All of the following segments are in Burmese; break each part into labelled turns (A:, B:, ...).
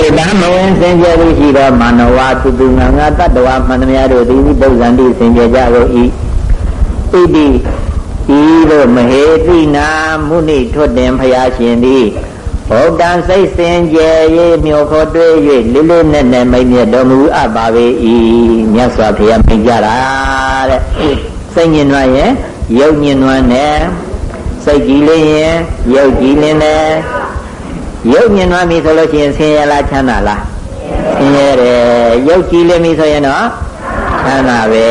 A: လေသာမဝင်စင်ကြယ်လို့ရှိသောမာနဝသူသူငါငါတတ္တဝမှန်သမျှတို့သည်ပုဇ္ဇံတိစင်ကြယ်ကြကုန်၏ဣတိဤသို့မဟေတိနာမုနိထွတ်တင်ဖရာရှင်သည်ဘုဒ္ဓံစိတ်စင်ကြယ်၍မြောခေါ်တွေ့၍လေးလေးနက်နက်မိတ်မြတ်တော်မူအပ်ပါပေ၏မြတ်စွာဘုရားမိန့်ကြတာတဲ့စိတ်ညင်နွားရဲ့ရုပ်ညင်နွားနဲ့စိတ်ကြည်လင်းရင်ရုပ်ကြည်လင်းတယ် ရုပ်ညင်နွားပြီဆိုလို့ရှိရင်ဆင်းရဲလားချမ်းသာလားဆင်းရဲတယ်ရုပ်ကြည်လင်းပြီဆိုရင်တော့ချမ်းသာပဲ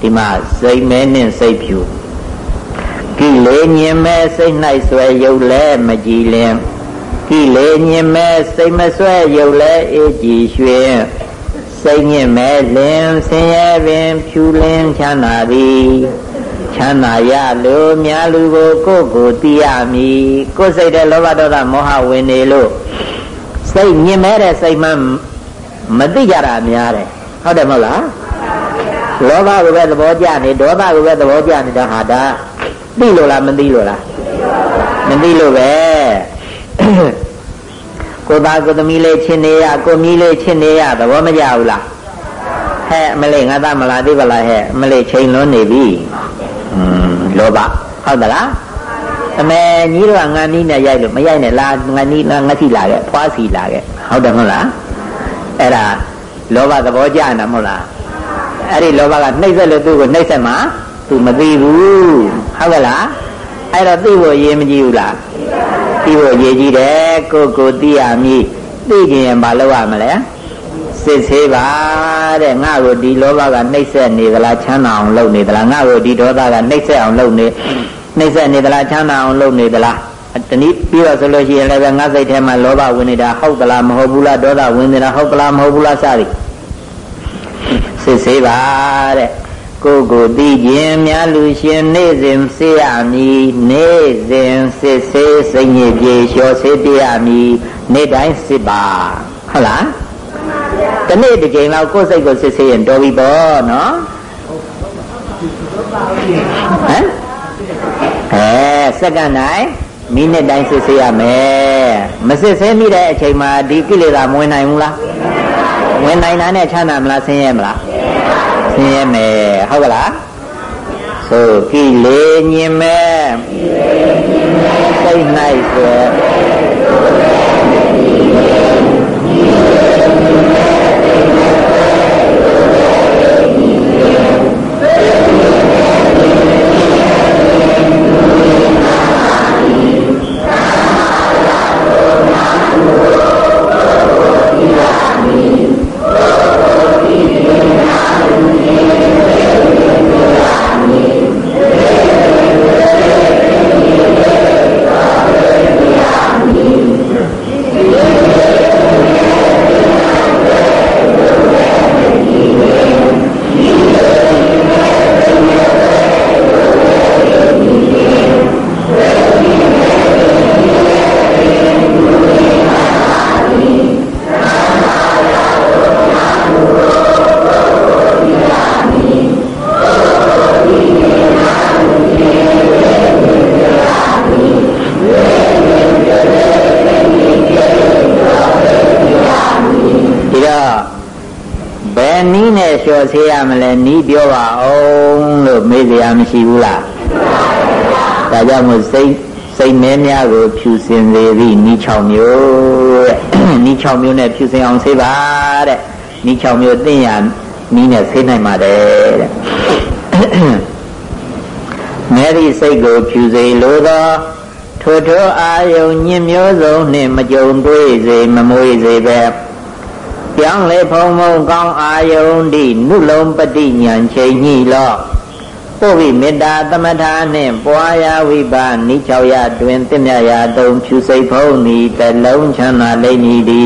A: ဒီမှာစိတ်မဲနဲ့စိတ်ဖြူကိလေညင်မဲ့စိတ်၌ဆွဲရုပ်လဲမကြည်လင်ကိလေညင်မဲ့စိတ်မဆွဲရုပ်လဲအေးကြည်ရွှင်စိတ်ညင်မဲ့လင်ဆင်းရဲပင်ဖြူလင်းချမ်းသာသည် ချမ်းသာရလို့မြာလူကိုကိုယ့်ကိုသိရမည်ကိုယ်စိတ်တဲ့လောဘဒေါသမောဟဝင်နေလို့စိတ်ညင်မဲ့တဲ့စိတ်မှမသိကြတာများတယ်ဟုတ်တယ်မဟုတ်လားလောဘကိုပဲသဘောကျနေဒေါသကိုပဲသဘောကျနေတာဟာဒါသိလို့လားမသိလို့လားမသိလို့ပဲကိုသားကိုသမီးလေးချင်းနေရကိုမီးလေးချင်းနေရသဘောမကျဘူးလားဟဲ့မလေးငါသားမလားသိပါလားဟဲ့မလေးချိန်လွန်းနေပြီอืม လောဘဟုတ်သလားအမေကြီးတို့ကငါနီးနဲ့ရိုက်လို့မရိုက်နဲ့လားငါနီးလားငါစီလာခဲ့ဖွားစီလာခဲ့ဟုတ်တယ်မဟုတ်လားအဲ့ဒါလောဘသဘောကျနေတာမဟုတ်လားအဲ့ဒီလောဘကနှိမ့်ဆက်လို့သူ့ကိုနှိမ့်ဆက်မှာသူမသိဘူးဟုတ်ကဲ့လားအဲ့တော့သိဖို့ရေးမကြည့်ဘူးလားသိဖို့ရေးကြည့်တယ်ကိုကိုသိရမည်သိခြင်းရင်ဘာလုပ်ရမလဲ စစ်ဆေးပါတဲ့ငါ့ကိုဒီလောဘကနှိမ့်ဆက်နေသလားချမ်းသာအောင်လုပ်နေသလားငါ့ကိုဒီဒေါသကနှိမ့်ဆက်အောင်လုပ်နေနှိမ့်ဆက်နေသလားချမ်းသာအောင်လုပ်နေသလားတနည်းပြီးတော့ဆိုလို့ရှိရင်လည်းငါစိတ်ထဲမှာလောဘဝင်နေတာဟုတ်သလားမဟုတ်ဘူးလားဒေါသဝင်နေတာဟုတ်သလားမဟုတ်ဘူးလားစသည်စစ်ဆေးပါတဲ့ကိုကိုသိခြင်းများလူရှင်နေ့စဉ်စေရမည်နေ့စဉ်စစ်ဆေးစိတ်ညစ်ပြေလျှော်စေတရမည်နေ့တိုင်းစစ်ပါဟုတ်လား တနေ့တစ်ချိန်လောက်ကိုယ်စိတ်ကိုစစ်ဆေးရင်တော်ပြီပေါ့နော်ဟမ်အဲစက္ကန့်တိုင်းမိနစ်တိုင်းစစ်ဆေးရမယ်မစစ်ဆေးမိတဲ့အချိန်မှာဒီကိလေသာမဝင်နိုင်ဘူးလားဝင်နိုင်တာနဲ့ချမ်းသာမလားဆင်းရဲမလားဆင်းရဲမယ်ဟုတ်ကလားဆိုကိလေညင်မဲ့စိတ်၌ဆိုဆေး ရမလဲနီးပြောပါအောင်လို့မေးစရာမရှိဘူးလားဒါကြောင့်မို့စိတ်စိတ်မဲများကိုဖြူစင်စေပြီးနီး6မျိုးတဲ့နီး6မျိုးနဲ့ဖြူစင်အောင်ဆေးပါတဲ့နီး6မျိုးသိရနီးနဲ့ဆေးနိုင်ပါတယ်တဲ့မဲဒီစိတ်ကိုဖြူစေလို့သောထိုထိုအာယုံညင်မျိုးစုံနှင့်မကြုံတွေ့စေမမွေစေပဲ ပြောင်းလေဖုံဖုံကောင်းအာယုန်တိနုလုံးပฏิညာချိန်ညိလောပုဗ္ဗိမေတ္တာသမထာနှင့်ပွားရာဝိပါနိ၆ရတွင်တင့်မြရာတုံဖြူစိတ်ဖုံးဤတလုံးချမ်းသာလိမ့်မည်ဒီ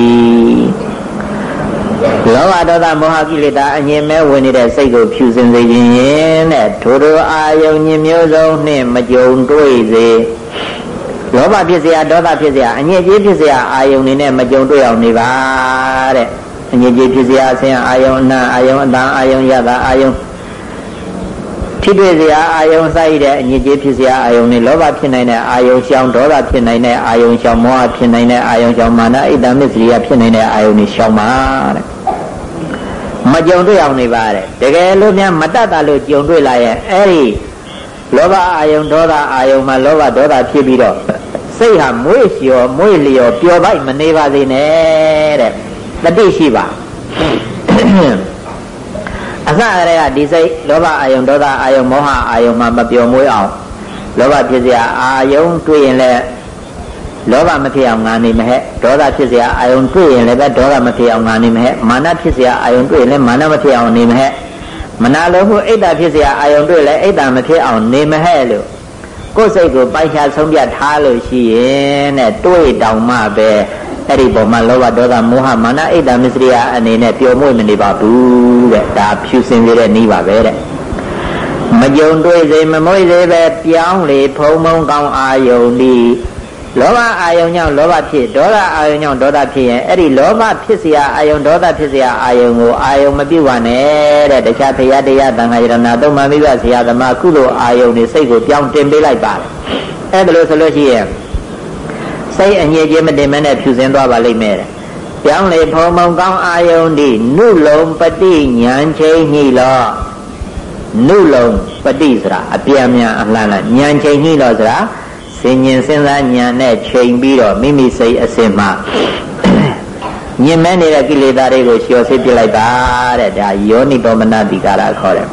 A: လောဘဒေါသမောဟကိလေသာအငြင်းမဲ့ဝင်နေတဲ့စိတ်ကိုဖြူစင်စေခြင်းတဲ့ထိုထိုအာယုန်ညမျိုးစုံနှင့်မကြုံတွေ့စေလောဘဖြစ်เสียဒေါသဖြစ်เสียအငြင်းကြီးဖြစ်เสียအာယုန်နေနဲ့မကြုံတွေ့အောင်နေပါတဲ့ အငြိကြီးဖြစ်စရာအစဉ်အာယုံအနာအာယုံအတန်အာယုံရတာအာယုံထိတွေ့စရာအာယုံစိုက်တဲ့အငြိကြီးဖြစ်စရာအာယုံနဲ့လောဘဖြစ်နိုင်တဲ့အာယုံရှောင်ဒေါသဖြစ်နိုင်တဲ့အာယုံရှောင်မောဟဖြစ်နိုင်တဲ့အာယုံရှောင်မာနအိတ္တမစ္စရိယဖြစ်နိုင်တဲ့အာယုံတွေရှောင်ပါတဲ့မကြုံတွေ့အောင်နေပါတဲ့တကယ်လို့များမတတ်တာလို့ကြုံတွေ့လာရင်အဲ့ဒီလောဘအာယုံဒေါသအာယုံမှာလောဘဒေါသဖြစ်ပြီးတော့စိတ်ဟာမွေ့လျော်မွေ့လျော်ပျော်ပိုက်မနေပါစေနဲ့တဲ့ တတိရှိပါအစကတည်းကဒီစိတ်လောဘအာယုံဒေါသအာယုံမောဟအာယုံမှာမပျော်မွေးအောင်လောဘဖြစ်စရာအာယုံတွေ့ရင်လည်းလောဘမဖြစ်အောင်ငာနေမဟဲ့ဒေါသဖြစ်စရာအာယုံတွေ့ရင်လည်းပဲဒေါသမဖြစ်အောင်ငာနေမဟဲ့မာနဖြစ်စရာအာယုံတွေ့ရင်လည်းမာနမဖြစ်အောင်နေမဟဲ့မနာလိုမှုအိတ်တာဖြစ်စရာအာယုံတွေ့လည်းအိတ်တာမဖြစ်အောင်နေမဟဲ့လို့ကိုယ်စိတ်ကိုပိုင်ချဆုံးပြထားလို့ရှိရင်တဲ့တွေ့တောင်မှပဲ အဲ့ဒီပုံမှာလောဘဒေါသမောဟမာနအိတ်တမစ္စရိယအနေနဲ့ပျော်မွေ့မနေပါဘူးတဲ့ဒါဖြူစင်ရတဲ့နီးပါပဲတဲ့မကြုံတွေ့စေမမွေ့စေပဲပြောင်းလေဖုံဖုံကောင်းအာယုန်ဒီလောဘအာယုန်ကြောင့်လောဘဖြစ်ဒေါသအာယုန်ကြောင့်ဒေါသဖြစ်ရင်အဲ့ဒီလောဘဖြစ်စရာအာယုန်ဒေါသဖြစ်စရာအာယုန်ကိုအာယုန်မပြုတ်ပါနဲ့တဲ့တခြားဖရာတရားတန်ခါရဏသုံးမှမိဘဆရာသမားကုသိုလ်အာယုန်တွေစိတ်ကိုပြောင်းတင်ပေးလိုက်ပါတယ်အဲ့ဒါလို့ဆိုလို့ရှိရင် စိတ်အငြိခြင်းမတင်မနဲ့ဖြူစင်သွားပါလိမ့်မယ်တဲ့ပြောင်းလေဖုံဖုံကောင်းအာယုန်ဒီနုလုံပတိညာချိန်ညိလောနုလုံပတိဆိုတာအပြည့်အများအလှမ်းလားညာချိန်ညိလောဆိုတာစင်ញင်စဉ်းစားညာနဲ့ချိန်ပြီးတော့မိမိစိတ်အစဉ်မှာညင်မဲနေတဲ့ကိလေသာတွေကိုလျှော်ဆေးပြလိုက်ပါတဲ့ဒါယောနိတော်မနတိကာရခေါ်တယ်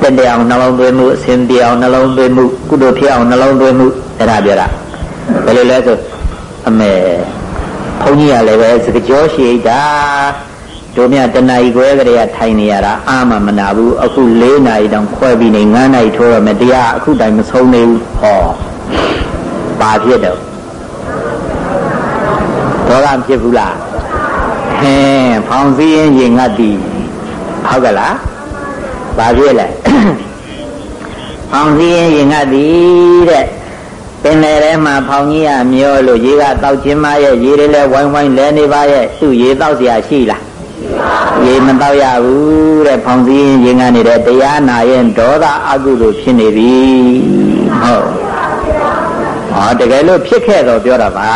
A: တက်တဲ့အောင်နှလုံးသွင်းမှုအစဉ်ပြေအောင်နှလုံးသွင်းမှုကုသိုလ်ဖြစ်အောင်နှလုံးသွင်းမှုအဲ့ဒါပြောတာ ဘယ်လိုလဲဆိုအမေဘုန်းကြီးကလည်းပဲစကြောရှိတာတို့မြတဏှာကြီးခွဲကြရထိုင်နေရတာအာမမနာဘူးအခု၄နာရီတောင်ခွဲပြီးနေ9နာရီထိုးရမယ်တရားအခုတိုင်မဆုံးနေဘူးဟောဘာဖြစ်တော့ဒေါသဖြစ်ဘူးလားဟင်းဖောင်စည်းရင်ရင်ငတ်သည်ဟုတ်ကလားဘာဖြစ်လဲဖောင်စည်းရင်ရင်ငတ်သည်တဲ့ ပင်လယ်ထဲမှာဖောင်ကြီးကမျောလို့ရေကတောက်ချင်းမရဲ့ရေတွေလည်းဝိုင်းဝိုင်းလဲနေပါရဲ့သူ့ရေတောက်เสียရှိလားရေမတောက်ရဘူးတဲ့ဖောင်စည်းရင်ရင်ကနေတယ်တရားနာရင်ဒေါသအကုသိုလ်ဖြစ်နေပြီဟုတ်ဟောတကယ်လို့ဖြစ်ခဲ့တော့ပြောတာပါ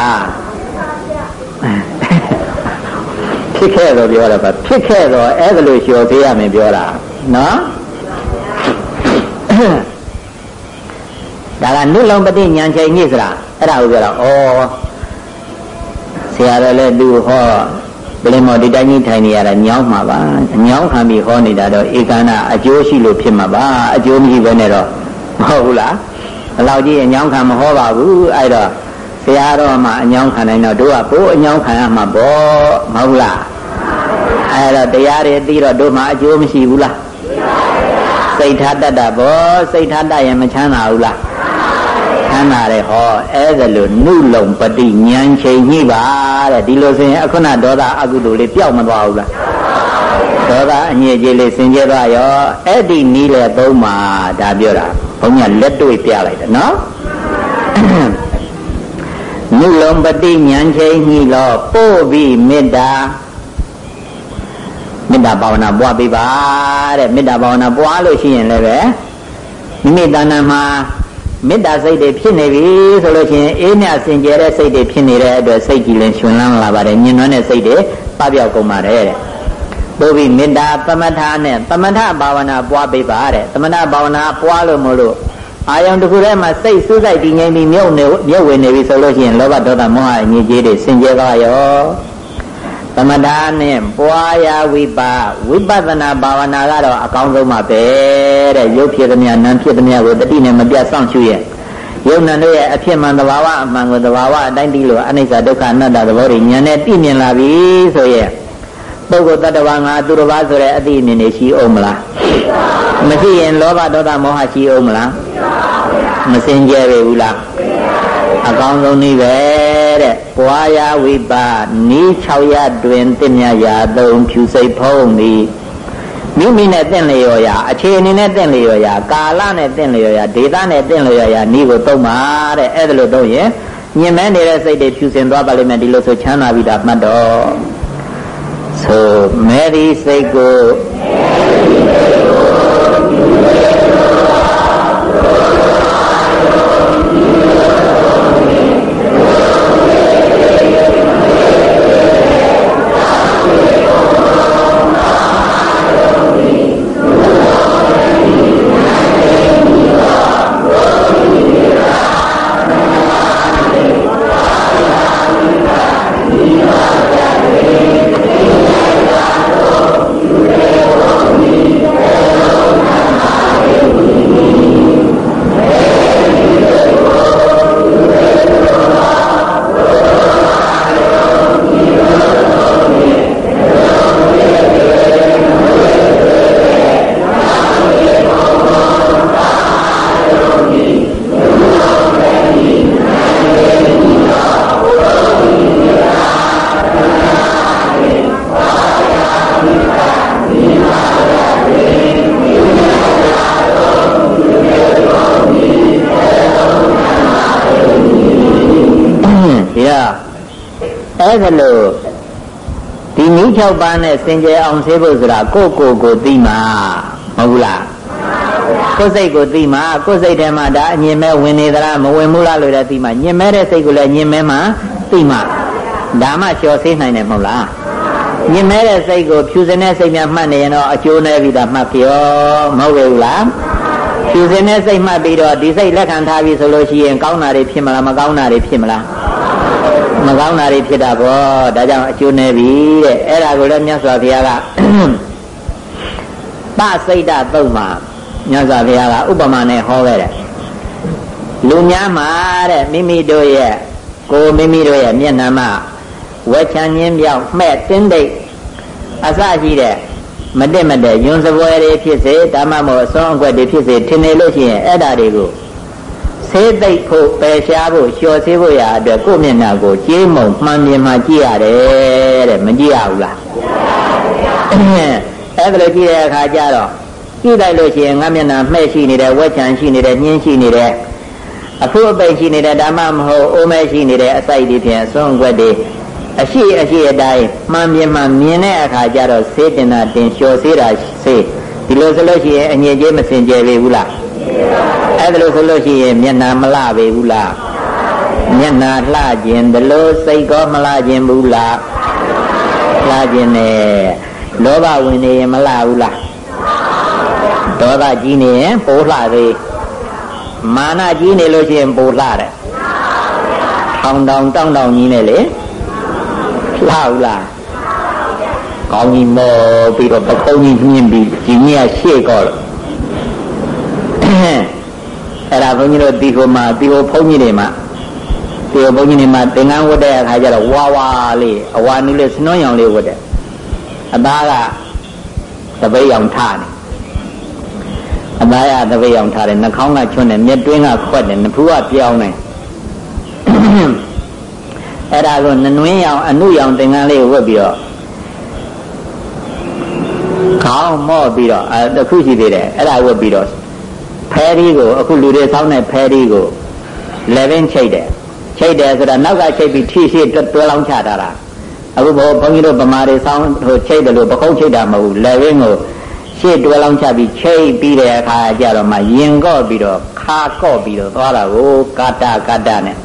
A: ဖြစ်ခဲ့တော့ပြောတာပါဖြစ်ခဲ့တော့အဲ့ဒါလို့လျှော်သေးရမယ်ပြောတာနော် ဒါကနုလုံပတိညာချိန်ကြီးဆိုတာအဲ့ဒါကိုပြောတာဩဆရာတော်လည်းသူဟောပလင်မော်ဒီတိုင်းကြီးထိုင်နေရတာညောင်းမှာပါညောင်းခံပြီးဟောနေတာတော့ဧကနာအကျိုးရှိလို့ဖြစ်မှာပါအကျိုးမရှိဘဲနဲ့တော့မဟုတ်ဘူးလားဘလောက်ကြီးအညောင်းခံမဟောပါဘူးအဲ့တော့ဆရာတော်မှအညောင်းခံနိုင်တော့တို့ကဘိုးအညောင်းခံရမှာပေါ့မဟုတ်လားအဲ့တော့တရားတွေသိတော့တို့မှအကျိုးမရှိဘူးလားစိတ်ထားတတ်တာပေါ့စိတ်ထားတတ်ရင်မချမ်းသာဘူးလား ချမ်းသာတယ်ဟောအဲ့ဒါလို့နုလုံပတိဉာဏ်ချိန်ညှိပါတဲ့ဒီလိုဆိုရင်အခုနဒေါသအကုသိုလ်လေးပျောက်မသွားဘူးလားဒေါသအညစ်အကြေးလေးစင်ကြဲသွားရောအဲ့ဒီနီးလေသုံးပါဒါပြောတာဘုန်းကြီးလက်တွေ့ပြလိုက်တယ်နော်နုလုံပတိဉာဏ်ချိန်ညှိလောပို့ပြီးမေတ္တာမေတ္တာဘာဝနာပွားပေးပါတဲ့မေတ္တာဘာဝနာပွားလို့ရှိရင်လည်းပဲမိမိတဏ္ဍာမှာ မေတ္တာစိတ်တွေဖြစ်နေပြီဆိုလို့ရှိရင်အေးမြစင်ကြယ်တဲ့စိတ်တွေဖြစ်နေတဲ့အတွက်စိတ်ကြည်လင်ရှင်လန်းလာပါတယ်ညင်နွမ်းတဲ့စိတ်တွေပပျောက်ကုန်ပါတယ်တဲ့ပို့ပြီးမေတ္တာသမထနဲ့သမထဘာဝနာပွားပေးပါတဲ့သမထဘာဝနာပွားလို့မလို့အာယုံတစ်ခုထဲမှာစိတ်စူးစိုက်တည်ငြိမ်ပြီးမြုပ်နေမြုပ်ဝင်နေပြီဆိုလို့ရှိရင်လောဘဒေါသမောဟအငြိကြီးတွေစင်ကြယ်သွားရော သမထနဲ့ပွားရဝိပါဝိပဿနာဘာဝနာကတော့အကောင်းဆုံးပါပဲတဲ့ရုပ်ဖြစ်သမျှနာမ်ဖြစ်သမျှကိုတတိနဲ့မပြတ်စောင့်ရှုရဲ့ယုံနာတို့ရဲ့အဖြစ်မှန်သဘာဝအမှန်ကိုသဘာဝအတိုင်းတည်းလို့အနိစ္စဒုက္ခအနတ္တသဘောတွေဉာဏ်နဲ့သိမြင်လာပြီဆိုရဲ့ပုဂ္ဂိုလ်တ attva ငါသူတစ်ပါးဆိုတဲ့အသိအမြင်တွေရှိအောင်မလားမရှိရင်လောဘဒေါသမောဟရှိအောင်မလားမစင်ကြယ်ပြီဘူးလားအကောင်းဆုံးနည်းပဲ တဲ့ပွားရဝိပါနီး6ရတွင်တင့်မြရာသုံးဖြူစိတ်ဖုံးသည်မိမိနဲ့တင့်လျော်ရာအခြေအနေနဲ့တင့်လျော်ရာကာလနဲ့တင့်လျော်ရာဒေသနဲ့တင့်လျော်ရာဤကိုသုံးပါတဲ့အဲ့ဒါလို့သုံးရင်ညင်မဲနေတဲ့စိတ်တွေဖြူစင်သွားပါလိမ့်မယ်ဒီလိုဆိုချမ်းသာပြီးတာမှတ်တော့ဆိုမဲဒီစိတ်ကိုမဲဒီစိတ်ကို အဲ့ဒါလို့ဒီနည်း6ပါးနဲ့စင်ကြယ်အောင်ဆေးဖို့ဆိုတာကိုကိုကိုသိမှာမဟုတ်လားကိုယ်စိတ်ကိုသိမှာကိုယ်စိတ်ထဲမှာဒါအညင်မဲ့ဝင်နေသလားမဝင်ဘူးလားလို့လည်းသိမှာညင်မဲ့တဲ့စိတ်ကိုလည်းညင်မဲ့မှာသိမှာဒါမှလျှော်ဆေးနိုင်တယ်မဟုတ်လားညင်မဲ့တဲ့စိတ်ကိုဖြူစင်တဲ့စိတ်များမှတ်နေရင်တော့အကျိုးနဲ့ပြီးတာမှတ်ပြောမဟုတ်ဘူးလားဖြူစင်တဲ့စိတ်မှတ်ပြီးတော့ဒီစိတ်လက်ခံထားပြီဆိုလို့ရှိရင်ကောင်းတာတွေဖြစ်မလားမကောင်းတာတွေဖြစ်မလား မကောင်းတာတွေဖြစ်တာပေါ့ဒါကြောင့်အကျိုးနေပြီတဲ့အဲ့ဒါကိုလည်းမြတ်စွာဘုရားကပစိတ်တသုတ်မှာမြတ်စွာဘုရားကဥပမာနဲ့ဟောခဲ့တယ်လူများမှာတဲ့မိမိတို့ရဲ့ကိုမိမိတို့ရဲ့မျက်နှာမှာဝက်ချမ်းချင်းပြောင်းမှဲ့တင်းတိတ်အစရှိတဲ့မတက်မတက်ယွန်စပွဲတွေဖြစ်စေဓမ္မမောအစွမ်းအကွက်တွေဖြစ်စေထင်နေလို့ရှိရင်အဲ့ဓာတွေကို ဆေးသိပ်ဖို့ပယ်ရှားဖို့လျှော်ဆေးဖို့ရအတွက်ကိုယ့်မျက်နှာကိုကြေးမုံမှန်မြင်မှကြည့်ရတယ်တဲ့မကြည့်ရဘူးလားအဲ့ဒါလိုကြည့်တဲ့အခါကျတော့ကြည့်လိုက်လို့ရှိရင်ငါမျက်နှာမှဲ့ရှိနေတယ်ဝက်ချံရှိနေတယ်ညင်းရှိနေတယ်အဖို့အပိတ်ရှိနေတယ်ဓမ္မမဟုတ်အိုးမဲရှိနေတယ်အစိုက်တွေဖြင့်အစွန်းကွက်တွေအရှိအရှိအတိုင်းမှန်မြင်မှမြင်တဲ့အခါကျတော့စေတင်တာတင်လျှော်စေးတာစေးဒီလိုဆိုလို့ရှိရင်အငြင်းကြီးမစင်ကြယ်ပေဘူးလား အဲ့ဒါလို့ဆိုလို့ရှိရင်မျက်နာမလှပေဘူးလားမျက်နာလှခြင်းဘလို့စိတ်ကောမလှခြင်းဘူးလားလှခြင်းနဲ့လောဘဝင်နေရင်မလှဘူးလားဒေါသကြီးနေရင်ပိုလှသေးမာနကြီးနေလို့ရှိရင်ပိုလှတယ်ထောင်တောင်တောင်းတောင်ကြီးနေလေလှဘူးလားကောင်းကြီးမောပြီးတော့ပကုံးကြီးညှင်းပြီးဒီညရှေ့ကောလို့ အဲ့ဒါဘုန်းကြီးတို့ဒီကိုမှဒီကိုဘုန်းကြီးတွေမှဒီကိုဘုန်းကြီးတွေမှသင်္ကန်းဝတ်တဲ့အခါကျတော့ဝါဝါလေးအဝါနုလေးစနှွန်းရောင်လေးဝတ်တယ်အသားကတပိတ်ရောင်ထားတယ်အသားရတပိတ်ရောင်ထားတယ်နှာခေါင်းကချွန်းတယ်မျက်တွင်းကခွက်တယ်နှဖူးကပြောင်းတယ်အဲ့ဒါကိုနနွင်းရောင်အနုရောင်သင်္ကန်းလေးဝတ်ပြီးတော့ခေါင်းမော့ပြီးတော့အဲတခုရှိသေးတယ်အဲ့ဒါဝတ်ပြီးတော့ ဖဲရီကိုအခုလူတွေဆောင်းတဲ့ဖဲရီကို11ချိတ်တယ်ချိတ်တယ်ဆိုတာနောက်ကချိတ်ပြီးထိရှိတွဲလောင်းချတာလားအခုဘုန်းကြီးတို့ဗမာတွေဆောင်းဟိုချိတ်တယ်လို့ပကုတ်ချိတ်တာမဟုတ်ဘူး11ကိုရှေ့တွဲလောင်းချပြီးချိတ်ပြီးတဲ့အခါကျတော့မှရင်ကော့ပြီးတော့ခါကော့ပြီးတော့သွားတာကိုကာတာကာတာနဲ့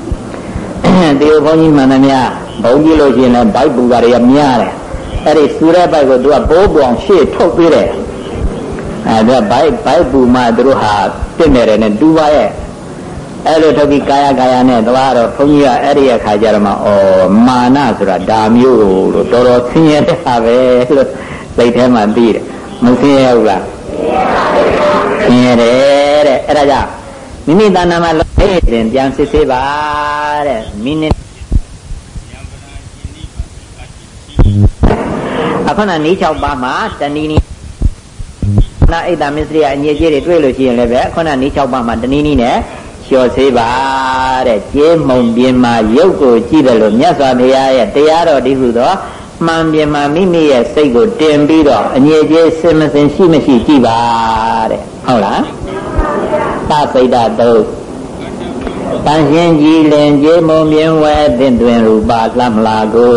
A: ဒီဘုန်းကြီးမှန်သမျှဘုန်းကြီးလို့ရှိရင်လည်းဘိုက်ပူတာတွေကများတယ်အဲ့ဒီစူရဲဘိုက်ကိုသူကဘိုးပေါင်ရှေ့ထုတ်ပေးတယ် အဲဒါဘိုက်ဘိုက်ပူမှသူတို့ဟာတင့်နေတယ်နဲ့တူပါရဲ့အဲ့လိုထုတ်ပြီးကာယကာယနဲ့သွားတော့ဘုန်းကြီးကအဲ့ဒီအခါကျတော့မှဩမာနဆိုတာဒါမျိုးလို့တော်တော်ဆင်းရဲတဲ့ဟာပဲလို့စိတ်ထဲမှာသိတယ်မဆင်းရဲဘူးလားဆင်းရဲတယ်တဲ့အဲ့ဒါကြောင့်မိမိတဏ္ဍာမှာလို့ရင်ပြန်စစ်ဆေးပါတဲ့မိနစ်အခုနနီး6ပါးမှာတဏီနီ နာအိတ်တာမစ္စရိယအညစ်အကြေးတွေတွေ့လို့ရှိရင်လည်းပဲခုနနီး6ပါးမှာတဏီနီနဲ့လျှော်သေးပါတဲ့ကျေးမုံပြင်းမှာရုပ်ကိုကြည့်တယ်လို့မြတ်စွာဘုရားရဲ့တရားတော်ဒီဟုသောမှန်ပြမှာမိမိရဲ့စိတ်ကိုတင်ပြီးတော့အငြိကျေးစင်မစင်ရှိမရှိကြည့်ပါတဲ့ဟုတ်လားသပိတ္တတုတန်ရှင်ကြည်လင်ကျေမုံမြင်ဝဲအသင့်တွင်ရူပါလှမလာကို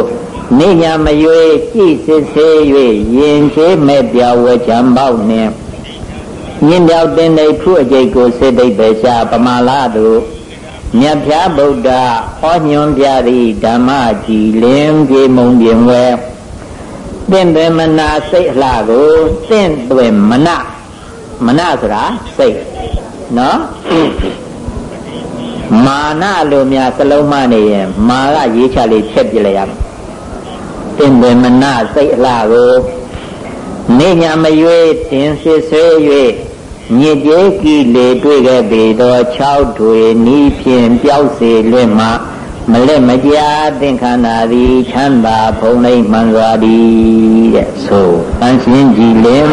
A: နေညာမရွေကြည်စစ်ဆေး၍ရင်ချေမဲ့ပြောင်းဝဲချမ်းပေါက်နှင့်ညင်ပြောက်တင်နေဖုအကျိတ်ကိုစေတိတ်ပဲရှာပမာလာတို့မြတ်ဖြာဗုဒ္ဓဟောညွန်ပြသည်ဓမ္မကြည်လင်ပြေမုံပြင်ဝဲတင့်တယ်မနာစိတ်အလှကိုတင့်တယ်မနာမနာဆိုတာစိတ်နော်မာနလိုများစလုံးမနေရင်မာကရေးချလေးဖြတ်ပြလိုက်ရမယ် တင့်တယ်မနာစိတ်အလှကိုနေညာမရွေးတင်စစ်ဆွေး၍ညစ်ကြေးကီလေတွေ့ခဲ့ပေသော6ထွေနီးဖြင့်ပျောက်စေလွင့်မှမလက်မကြာသင်္ခန္ဓာသည်ချမ်းသာဖုံးလိမ့်မှန်စွာသည်တဲ့ဆိုတန်ရှင်းကြည်လင်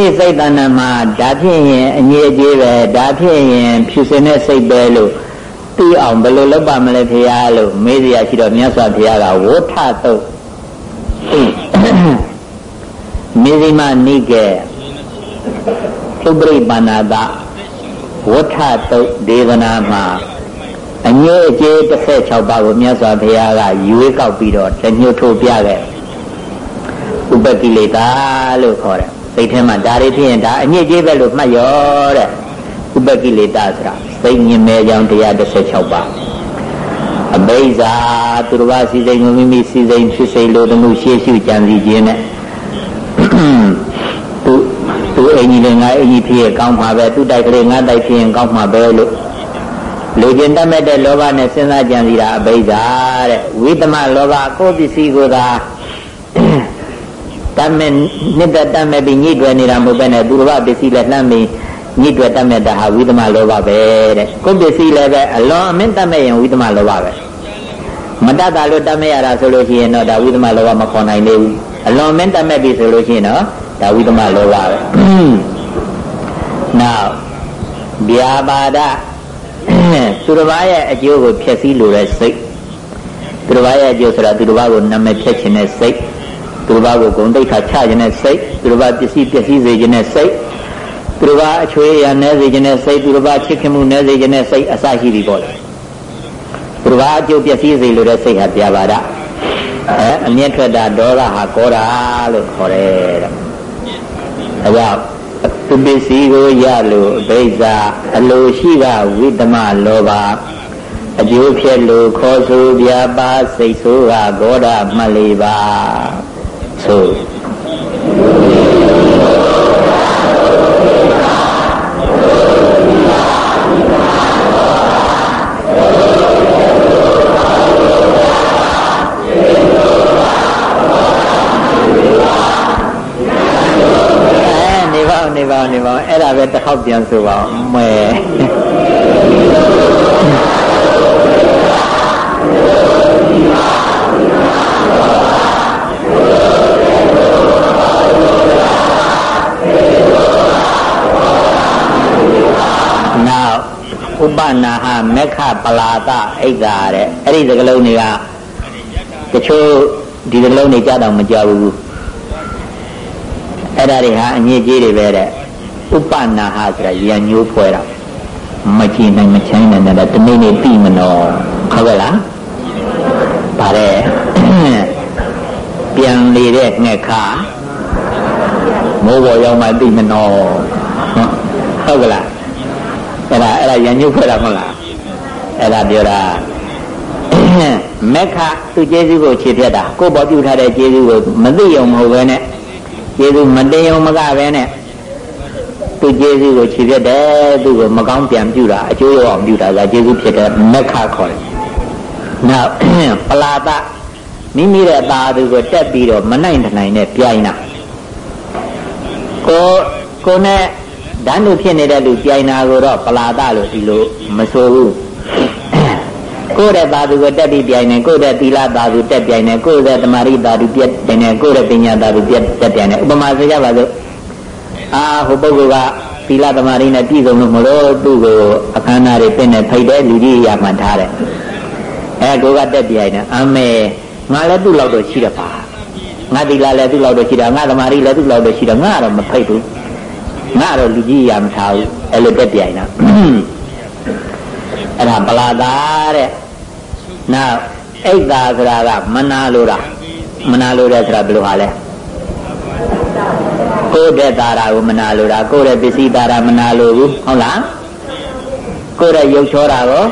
A: မိမိစိတ်တဏ္ဍာမှာဒါဖြစ်ရင်အငြိအကျေးပဲဒါဖြစ်ရင်ဖြူစင်တဲ့စိတ်ပဲလို့သိအောင်ဘယ်လိုလုပ်ပါမလဲဖေရလို့မေးစရာရှိတော့မြတ်စွာဘုရားကဝဋ္ထတုတ်မေဇိမနိကေသုပရိပန္နာတဝဋ္ထတုတ်ဒေသနာမှာအငြိအကျေး16ပါးကိုမြတ်စွာဘုရားကရွေးကောက်ပြီးတော့တညှို့ထိုးပြခဲ့ဥပကိလေသာလို့ခေါ်တယ် စိတ်ထဲမှာဒါတွေဖြစ်ရင်ဒါအညစ်အကြေးပဲလို့မှတ်ရောတဲ့ဥပကိလေသာဆိုတာစိတ်ညင်မဲ့ကြောင်း116ပါးအဘိဇာသူတော်ဘာစီစိန်ကိုမိမိစီစိန်ဖြစ်စိန်လို့တမှုရှေ့ရှုကြံစီခြင်းနဲ့သူသူအင်ကြီးလည်းငါအင်ကြီးဖြစ်ရင်ကောင်းမှာပဲသူတိုက်ကလေးငါတိုက်ဖြစ်ရင်ကောင်းမှာပဲလို့လူကျင်တတ်မဲ့တဲ့လောဘနဲ့စဉ်းစားကြံစီတာအဘိဇာတဲ့ဝိသမလောဘကိုယ်ပစ္စည်းကိုသာ တတ်မဲ့နှစ်သက်တတ်မဲ့ပြီးညှိတွယ်နေတာမဟုတ်ဘဲနဲ့သူတော်ဘာပစ္စည်းလည်းလှမ်းပြီးညှိတွယ်တတ်မဲ့တာဟာဝိသမလောဘပဲတဲ့ကိုယ်ပစ္စည်းလည်းပဲအလွန်အမင်းတတ်မဲ့ရင်ဝိသမလောဘပဲမတတ်တာလို့တတ်မဲ့ရတာဆိုလို့ရှိရင်တော့ဒါဝိသမလောဘမခေါ်နိုင်သေးဘူးအလွန်မင်းတတ်မဲ့ပြီဆိုလို့ရှိရင်တော့ဒါဝိသမလောဘပဲနောက်ဗျာပါဒသူတစ်ပါးရဲ့အကျိုးကိုဖျက်ဆီးလိုတဲ့စိတ်သူတစ်ပါးရဲ့အကျိုးဆိုတာသူတစ်ပါးကိုနာမည်ဖျက်ခြင်းတဲ့စိတ် သူတစ်ပါးကိုဂုဏ်တိတ်ခါချခြင်းတဲ့စိတ်သူတစ်ပါးပစ္စည်းပျက်စီးစေခြင်းတဲ့စိတ်သူတစ်ပါးအချွေးရနဲစေခြင်းတဲ့စိတ်သူတစ်ပါးချစ်ခင်မှုနဲစေခြင်းတဲ့စိတ်အစရှိပြီပေါ့လေသူတစ်ပါးအကျိုးပျက်စီးစေလိုတဲ့စိတ်ဟာပြပါဒအဲအမျက်ထွက်တာဒေါသဟာကောတာလို့ခေါ်တယ်တဲ့အဲကြောင့်သူပစ္စည်းကိုရလို့အဘိဇာအလိုရှိကဝိတမလောဘအကျိုးဖြစ်လို့ခေါ်ဆိုပြပါစိတ်ဆိုးကဂောဒမှတ်လေးပါ ဆိုနေပါနေပါအဲ့ဒါပဲတစ်ခေါက်ပြန်ဆိုပါမဲနော ဥပနာဟမက္ခပလာတအိတ်္ဂါတဲ့အဲ့ဒီစကလုံးတွေကတချို့ဒီစကလုံးတွေကြားတော့မကြောက်ဘူးအဲ့ဒါတွေဟာအညစ်အကြေးတွေပဲတဲ့ဥပနာဟဆိုတာရံညိုးဖွဲတာမကြည့်နိုင်မချိုင်းနိုင်တဲ့တနေ့နေ့ပြီမနော်ဟုတ်ကဲ့လားဗါတဲ့ပြန်လေတဲ့ငှက်ခါမိုးပေါ်ရောက်မှပြီမနော်ဟုတ်ကဲ့လား အဲ့ဒါအဲ့ဒါရံညိုးဖွဲတာမဟုတ်လားအဲ့ဒါပြောတာမက္ခသူကျေးဇူးကိုခြေဖြတ်တာကိုယ်ပေါ်ပြုထားတဲ့ကျေးဇူးကိုမသိရုံမဟုတ်ဘဲနဲ့ကျေးဇူးမတင်ုံမကပဲနဲ့သူကျေးဇူးကိုခြေပြတ်တယ်သူ့ကိုမကောင်းပြန်ပြုတာအကျိုးရအောင်ပြုတာကကျေးဇူးဖြစ်တဲ့မက္ခခေါ်တယ်။နောက်ပလာတမိမိရဲ့သာသူကိုတက်ပြီးတော့မနိုင်နိုင်နဲ့ပြိုင်တာကိုကိုနဲ့ ဓာတ်လူဖြစ်နေတဲ့လူပြိုင်တာကိုတော့ပလာတလို့ဒီလိုမဆိုဘူးကိုယ်ရဲ့သာသူကိုတက်ပြီးပြိုင်နေကိုယ်ရဲ့သီလသာသူတက်ပြိုင်နေကိုယ်ရဲ့တမာရိသာသူပြက်ပြိုင်နေကိုယ်ရဲ့ပညာသာသူပြက်တက်ပြိုင်နေဥပမာဆိုကြပါစို့အာဟိုပုဂ္ဂိုလ်ကသီလတမာရိနဲ့ပြည့်စုံလို့မလို့သူ့ကိုအခမ်းအနားတွေပြည့်နေဖိတ်တဲ့လူကြီးရာမှထားတယ်အဲကိုကတက်ပြိုင်နေအမေငါလည်းသူ့လောက်တော့ရှိတယ်ပါငါသီလလည်းသူ့လောက်တော့ရှိတာငါတမာရိလည်းသူ့လောက်တော့ရှိတယ်ငါတော့မဖိတ်ဘူး ငါတော့လူကြီးရာမထားဘူးအဲ့လိုတက်ပြိုင်တာအဲ့ဒါပလာတာတဲ့နောက်အိတ်တာဆိုတာကမနာလိုတာမနာလိုတဲ့ဆိုတာဘယ်လိုဟာလဲကိုယ်တဲ့သားရာကိုမနာလိုတာကိုယ်တဲ့ပစ္စည်းသားရာမနာလိုဘူးဟုတ်လားကိုယ်တဲ့ရုပ်ချောတာကို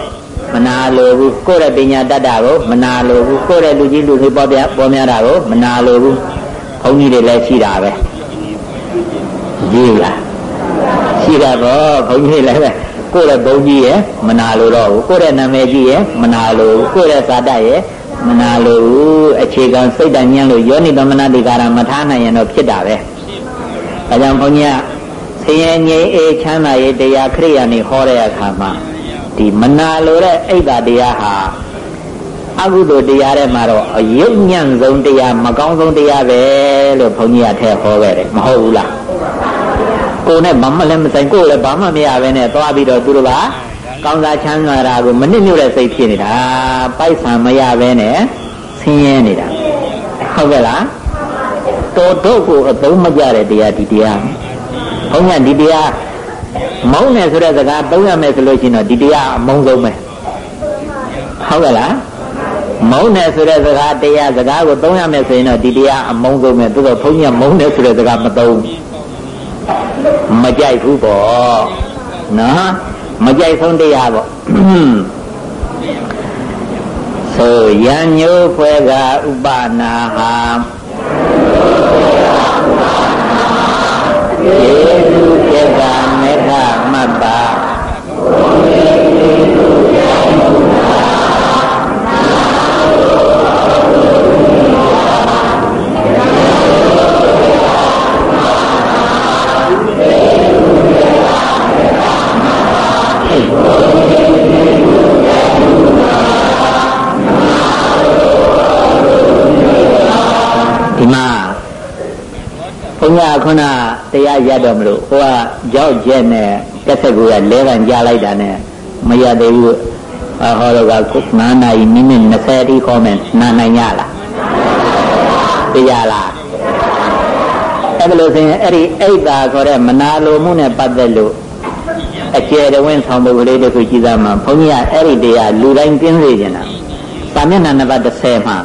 A: မနာလိုဘူးကိုယ်တဲ့ပညာတတ်တာကိုမနာလိုဘူးကိုယ်တဲ့လူကြီးလူသေးပေါ်ပြပေါ်များတာကိုမနာလိုဘူးဘုန်းကြီးတွေလည်းရှိတာပဲကြီးလား ရှိတာပေါ့ဘုန်းကြီးလည်းပဲကိုယ့်ရဲ့ဘုံကြီးရဲ့မနာလိုတော့ဘူးကိုယ့်ရဲ့နာမည်ကြီးရဲ့မနာလိုဘူးကိုယ့်ရဲ့ဇာတရဲ့မနာလိုဘူးအခြေခံစိတ်တညံလို့ယောနိသမနတိကာရမထားနိုင်ရင်တော့ဖြစ်တာပဲအဲကြောင့်ဘုန်းကြီးကဆင်းရဲငြိမ်းအေးချမ်းသာရေးတရားခရိယာနေဟောတဲ့အခါမှာဒီမနာလိုတဲ့အိတ်တာတရားဟာအကုသိုလ်တရားထဲမှာတော့အယုတ်ညံ့ဆုံးတရားမကောင်းဆုံးတရားပဲလို့ဘုန်းကြီးကထဲဟောခဲ့တယ်မဟုတ်ဘူးလား ကိုနဲ့ဘာမှလည်းမဆိုင်ကိုလည်းဘာမှမရဘဲနဲ့သွားပြီးတော့သူတို့ကကောင်းစားချမ်းသာတာကိုမနစ်မြို့တဲ့စိတ်ဖြစ်နေတာပိုက်ဆံမရဘဲနဲ့ဆင်းရဲနေတာဟုတ်ကဲ့လားတော်တော့ကိုအသုံးမကြတဲ့တရားဒီတရားဘုန်းကြီးဒီတရားမုန်းတယ်ဆိုတဲ့စကားသုံးရမယ်ဆိုလို့ရှိရင်တော့ဒီတရားအမုန်းဆုံးပဲဟုတ်ကဲ့လားမုန်းတယ်ဆိုတဲ့စကားတရားစကားကိုသုံးရမယ်ဆိုရင်တော့ဒီတရားအမုန်းဆုံးပဲသူကဘုန်းကြီးကမုန်းတယ်ဆိုတဲ့စကားမသုံး မကြိုက်ဘူးပေါ့နော်မကြိုက်ဆုံးတရားပေါ့ဆိုရံညိုးဖွဲကဥပနာဟာယေသူတေကမေ ခုနတရားရတော့မလို့ဟိုကကြောက်ကျက်နဲ့တက်ဆက်ကိုကလဲကန်ကြားလိုက်တာနဲ့မရသေးဘူးအဟောတော့ကနာနာရီမိနစ်20အထိခေါ်မယ်နာနိုင်ရလားတရားလားအဲ့လိုဆိုရင်အဲ့ဒီအိတ်တာခေါ်တဲ့မနာလိုမှုနဲ့ပတ်သက်လို့အကျယ်တဝင်းဆောင်ပုဂ္ဂလေးတစ်ခုကြည့်သားမှာဘုန်းကြီးကအဲ့ဒီတရားလူတိုင်းကျင်းစေချင်တာသာမျက်နှာနံပါတ်30မှာ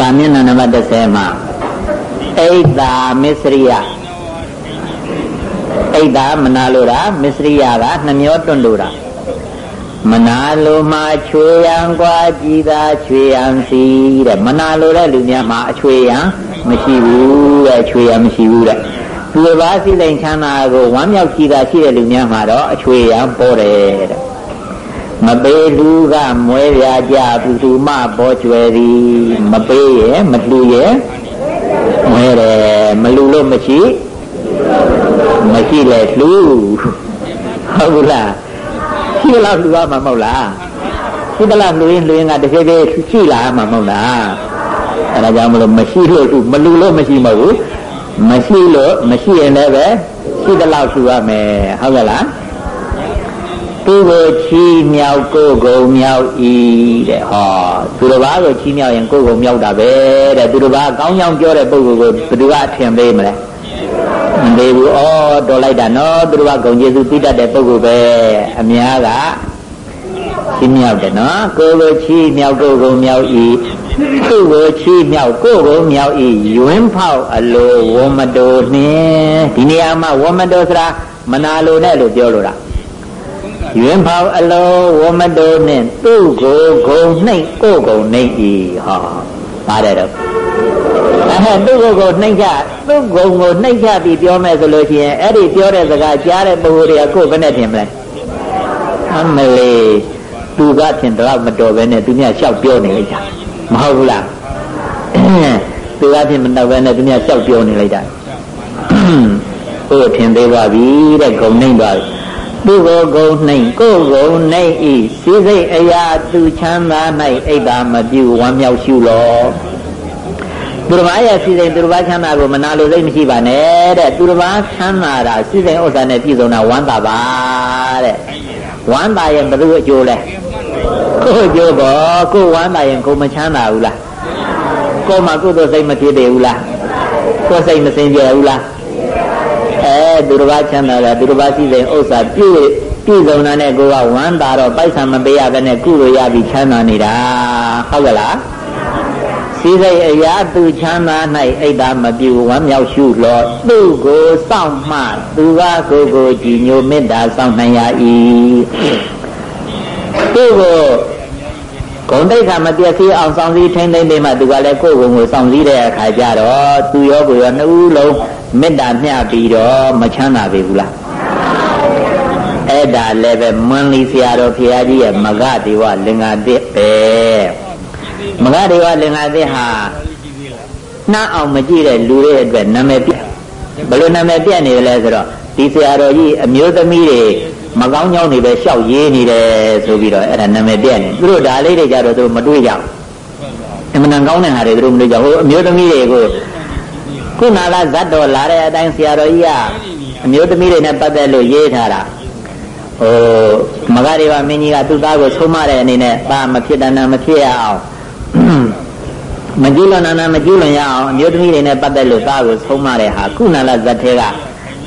A: သာမျက်နှာနံပါတ်30မှာအိတ်တာမစ္စရိယအိတ်တာမနာလို့တာမစ္စရိယကနှမျောတွန့်လို့တာမနာလိုမှချွေရန်กว่าကြည်သာချွေရန်စီတဲ့မနာလိုတဲ့လူများမှာအချွေရန်မရှိဘူးတဲ့ချွေရန်မရှိဘူးတဲ့သူတစ်ပါးစိလိန်ချမ်းသာကိုဝမ်းမြောက်ကြည်သာရှိတဲ့လူများမှာတော့အချွေရန်ပေါ်တယ်တဲ့ မပေးလူကမွဲပြကြပုသူမပေါ်ကျွယ်သည်မပေးရဲ့မလူရဲ့မွဲတယ်မလူလို့မရှိမရှိလေလူဟုတ်ဘူးလားရှိလားလူရမှာမဟုတ်လားရှိသလားလူရင်လူရင်ကတကယ်တည်းရှိလာမှာမဟုတ်လားအဲဒါကြောင့်မလို့မရှိလို့မလူလို့မရှိမဟုတ်ဘူးမရှိလို့မရှိရင်လည်းပဲရှိသလောက်လူရမယ်ဟုတ်ကဲ့လား သူ့ကိုချီးမြောက်ကိုကုံမြောက်ဤတဲ့ဟောသူတစ်ပါးကိုချီးမြောက်ရင်ကိုကုံမြောက်တာပဲတဲ့သူတစ်ပါးကောင်းကြောင်းပြောတဲ့ပုဂ္ဂိုလ်ကိုဘယ်သူကထင်ပေးမလဲမသေးဘူးဩတော်လိုက်တာနော်သူတစ်ပါးဂုံကျေးဇူးသိတတ်တဲ့ပုဂ္ဂိုလ်ပဲအများကချီးမြောက်တယ်နော်ကိုကိုချီးမြောက်ကိုကုံမြောက်ဤသူ့ကိုချီးမြောက်ကိုကိုမြောက်ဤယွန်းဖောက်အလိုဝမတိုနှင်းဒီနေရာမှာဝမတိုဆိုတာမနာလိုနဲ့လို့ပြောလို့တာ ရွင်ဖောက်အလုံးဝမတိုးနှင့်သူ့ကိုဂုံနှိတ်ကိုဂုံနှိတ်ဤဟောပါတယ်တော့အဲသူ့ကိုကိုနှိတ်ချသူ့ဂုံကိုနှိတ်ချပြီးပြောမယ်ဆိုလို့ရှိရင်အဲ့ဒီပြောတဲ့စကားကြားတဲ့ပုဂ္ဂိုလ်တွေကကိုယ်ဘယ်နဲ့ထင်မလဲအမလေးသူကထင်တော့မတော်ပဲနဲ့သူများလျှောက်ပြောနေလိုက်တာမဟုတ်ဘူးလားသူကထင်မတော်ပဲနဲ့သူများလျှောက်ပြောနေလိုက်တာဟိုထင်သေးပါပြီတဲ့ဂုံနှိတ်သွားပြီ သူကိုဂုံနှိမ်ကိုဂုံနှိမ်ဤစိစိတ်အရာသူချမ်းသာ၌အိတ်သာမပြုဝမ်းမြောက်ရှုလောသူတစ်ပါးရဲ့စိစိတ်သူတစ်ပါးချမ်းသာကိုမနာလိုစိတ်မရှိပါနဲ့တဲ့သူတစ်ပါးချမ်းသာတာစိစိတ်ဥစ္စာနဲ့ပြည့်စုံတာဝမ်းသာပါတဲ့ဝမ်းသာရင်ဘယ်လိုအကျိုးလဲကိုယ်အကျိုးပေါ့ကိုယ်ဝမ်းသာရင်ကိုယ်မချမ်းသာဘူးလားကိုယ်မှာကုသိုလ်စိတ်မဖြစ်သေးဘူးလားကိုယ်စိတ်မစင်ကြယ်ဘူးလားအဲ သူတစ်ပါးချမ်းသာတာသူတစ်ပါးရှိတဲ့ဥစ္စာပြည့်ပြည့်စုံတာနဲ့ကိုကဝမ်းသာတော့ပိုက်ဆံမပေးရဘဲနဲ့ကုလိုရပြီးချမ်းသာနေတာဟုတ်ကလားစီစိတ်အရာသူချမ်းသာ၌အိတ်သာမပြူဝမ်းမြောက်ရှုလောသူ့ကိုစောင့်မှသူကကိုကိုကြည်ညိုမေတ္တာစောင့်နိုင်ရ၏သူ့ကိုဂုံတိတ်ခါမပြည့်စည်အောင်ဆောင်စည်းထိမ့်သိမ့်ပေးမှသူကလည်းကိုယ့်ကိုယ်ကိုဆောင်စည်းတဲ့အခါကျတော့သူရောကိုရောနှစ်ဦးလုံး မေတ္တာမျှပြီးတော့မချမ်းသာပေဘူးလားအဲ့ဒါလည်းပဲမွန်လီဆရာတော်ဖရာကြီးရဲ့မဂဒေဝလင်္ကာသစ်ပဲမဂဒေဝလင်္ကာသစ်ဟာနှမ်းအောင်မကြည့်တဲ့လူတွေအတွက်နာမည်ပြဘယ်လိုနာမည်ပြနေတယ်လဲဆိုတော့ဒီဆရာတော်ကြီးအမျိုးသမီးတွေမကောင်းကြောင်းတွေပဲရှောက်ရေးနေတယ်ဆိုပြီးတော့အဲ့ဒါနာမည်ပြနေသူတို့ဒါလေးတွေကြတော့သူတို့မတွေးကြဘူးအမှန်တန်ကောင်းတဲ့ဟာတွေသူတို့မတွေးကြဘူးဟိုအမျိုးသမီးတွေကို ခုနကဇတ်တော်လာတဲ့အတိုင်းဆရာတော်ကြီးကအမျိုးသမီးတွေနဲ့ပတ်သက်လို့ရေးထားတာဟိုမဂရေဝမင်းကြီးကသူ့သားကိုဆုံးမတဲ့အနေနဲ့ပါမဖြစ်တဏ္ဍမဖြစ်ရအောင်မကြည့်လွန်နာနာမကြည့်လွန်ရအောင်အမျိုးသမီးတွေနဲ့ပတ်သက်လို့သားကိုဆုံးမတဲ့ဟာခုနလဇတ်ထဲက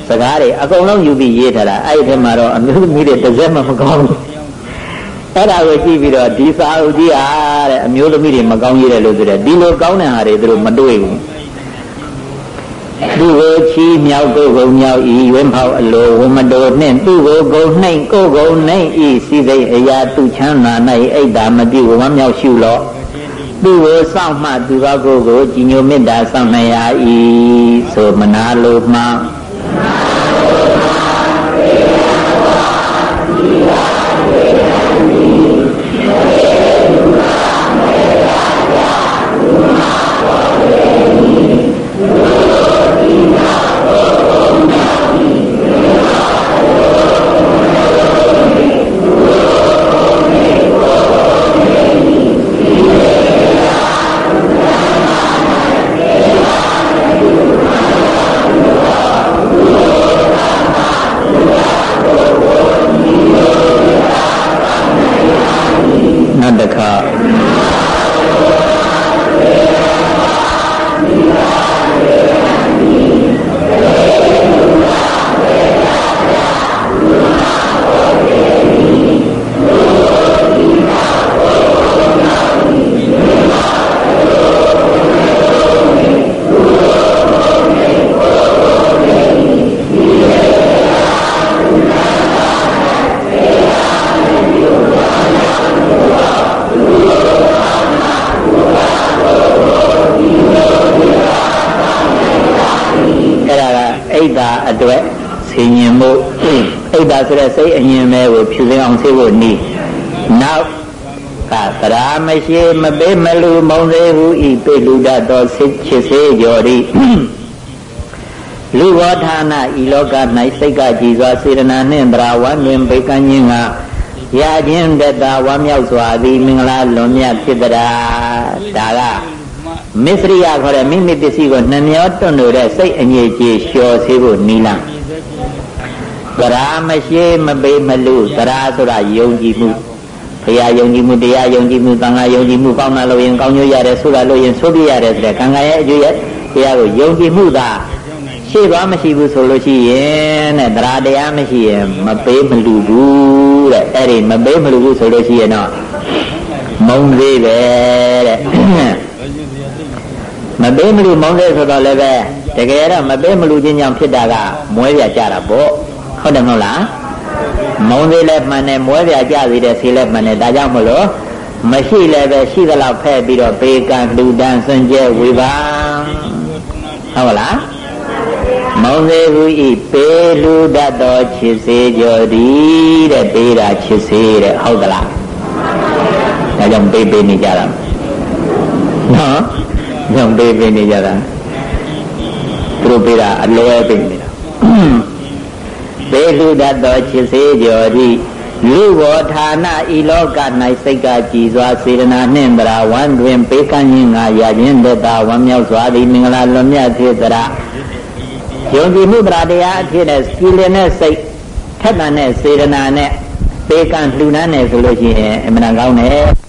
A: စကားတွေအကုန်လုံးယူပြီးရေးထားတာအဲ့ဒီထဲမှာတော့အမျိုးသမီးတွေတစ်စက်မှမကောင်းဘူးအဲ့ဒါကိုကြည့်ပြီးတော့ဒီစာအုပ်ကြီးဟာတဲ့အမျိုးသမီးတွေမကောင်းရေးတယ်လို့ဆိုတယ်ဒီလိုကောင်းတဲ့ဟာတွေသူတို့မတွေ့ဘူး သူကိုချီမြောက်ကိုကုံမြောက်ဤဝင်းဖောက်အလိုဝမတော်နှင့်သူကိုဂုံနှိမ့်ကိုဂုံနှိမ့်ဤစီစိတ်အရာသူချမ်းသာ၌အိတ်တာမပြုဝမမြောက်ရှုလော့သူကိုစောင့်မှသူကကိုကိုကြည်ညိုမေတ္တာစောင့်နိုင်ရ၏ဆိုမနာလိုမှ ဆိုတဲ့စိတ်အငြင်းမဲ့ကိုဖြူစင်အောင်ဆေးဖို့နီးနောက်ကသရာမရှိမပေးမလူမုံသေးဘူးဤပေလူဒတော်စိတ်ချစ်စေကြော်ဤလူဝဌာနဤလောက၌စိတ်ကကြည်စွာစေရနာနှင့်ဗရာဝမ်းတွင်ဘေကန်းခြင်းကရခြင်းတတဝမ်းမြောက်စွာသည်မင်္ဂလာလွန်မြတ်ဖြစ်တရာဒါက မစ္စရိယခေါ်တဲ့မိမိပစ္စည်းကိုနှမျောတွန့်လို့တဲ့စိတ်အငြိကြေလျှော်စေဖို့နီးလားသရာမရှိမပေးမလူသရာဆိုတာယုံကြည်မှုဘုရားယုံကြည်မှုတရားယုံကြည်မှုသံဃာယုံကြည်မှုကောင်းတာလို့ရင်ကောင်းကျိုးရတယ်ဆိုတာလို့ရင်ဆိုပြရတယ်ဆိုတဲ့ကံကံရဲ့အကျိုးရဲ့တရားကိုယုံကြည်မှုသာရှိသွားမရှိဘူးဆိုလို့ရှိရင်တဲ့သရာတရားမရှိရင်မပေးမလူဘူးတဲ့အဲ့ဒီမပေးမလူဘူးဆိုလို့ရှိရင်တော့မုံသေးပဲတဲ့ မပေးမလူမုံသေးဆိုတော့လည်းပဲတကယ်တော့မပေးမလူခြင်းကြောင့်ဖြစ်တာကမွဲပြကြတာပေါ့ဟုတ်တယ်မဟုတ်လားမုံသေးလည်းမှန်တယ်မွဲပြကြသေးတယ်ဆေးလည်းမှန်တယ်ဒါကြောင့်မလို့မရှိလည်းပဲရှိသလောက်ဖဲ့ပြီးတော့ပေကံလူတန်းစွန့်ကြဲဝေပါဟုတ်လားမောင်သေးဘူးဤပေလူတတ်တော်ချစ်စေကြော်သည်တဲ့ပေးတာချစ်စေတဲ့ဟုတ်သလားဒါကြောင့်ပေးပေးနေကြတာနော် ကြောင့်ပေးပေးနေကြတာသူတို့ပေးတာအလွဲပေးနေတာသေလူတတ်သောချစ်စေကြော်သည်လူဘောဌာနဤလောက၌စိတ်ကကြည်စွာစေရနာနှင့်တရာဝမ်းတွင်ပေးကမ်းခြင်းငါရခြင်းတတဝမ်းမြောက်စွာသည်မင်္ဂလာလွန်မြတ်ဖြစ်တရာယုံကြည်မှုတရားတရားအဖြစ်နဲ့စီလင်တဲ့စိတ်ထက်သန်တဲ့စေရနာနဲ့ပေးကမ်းလှူဒန်းတယ်ဆိုလို့ရှိရင်အမှန်ကောင်းတယ်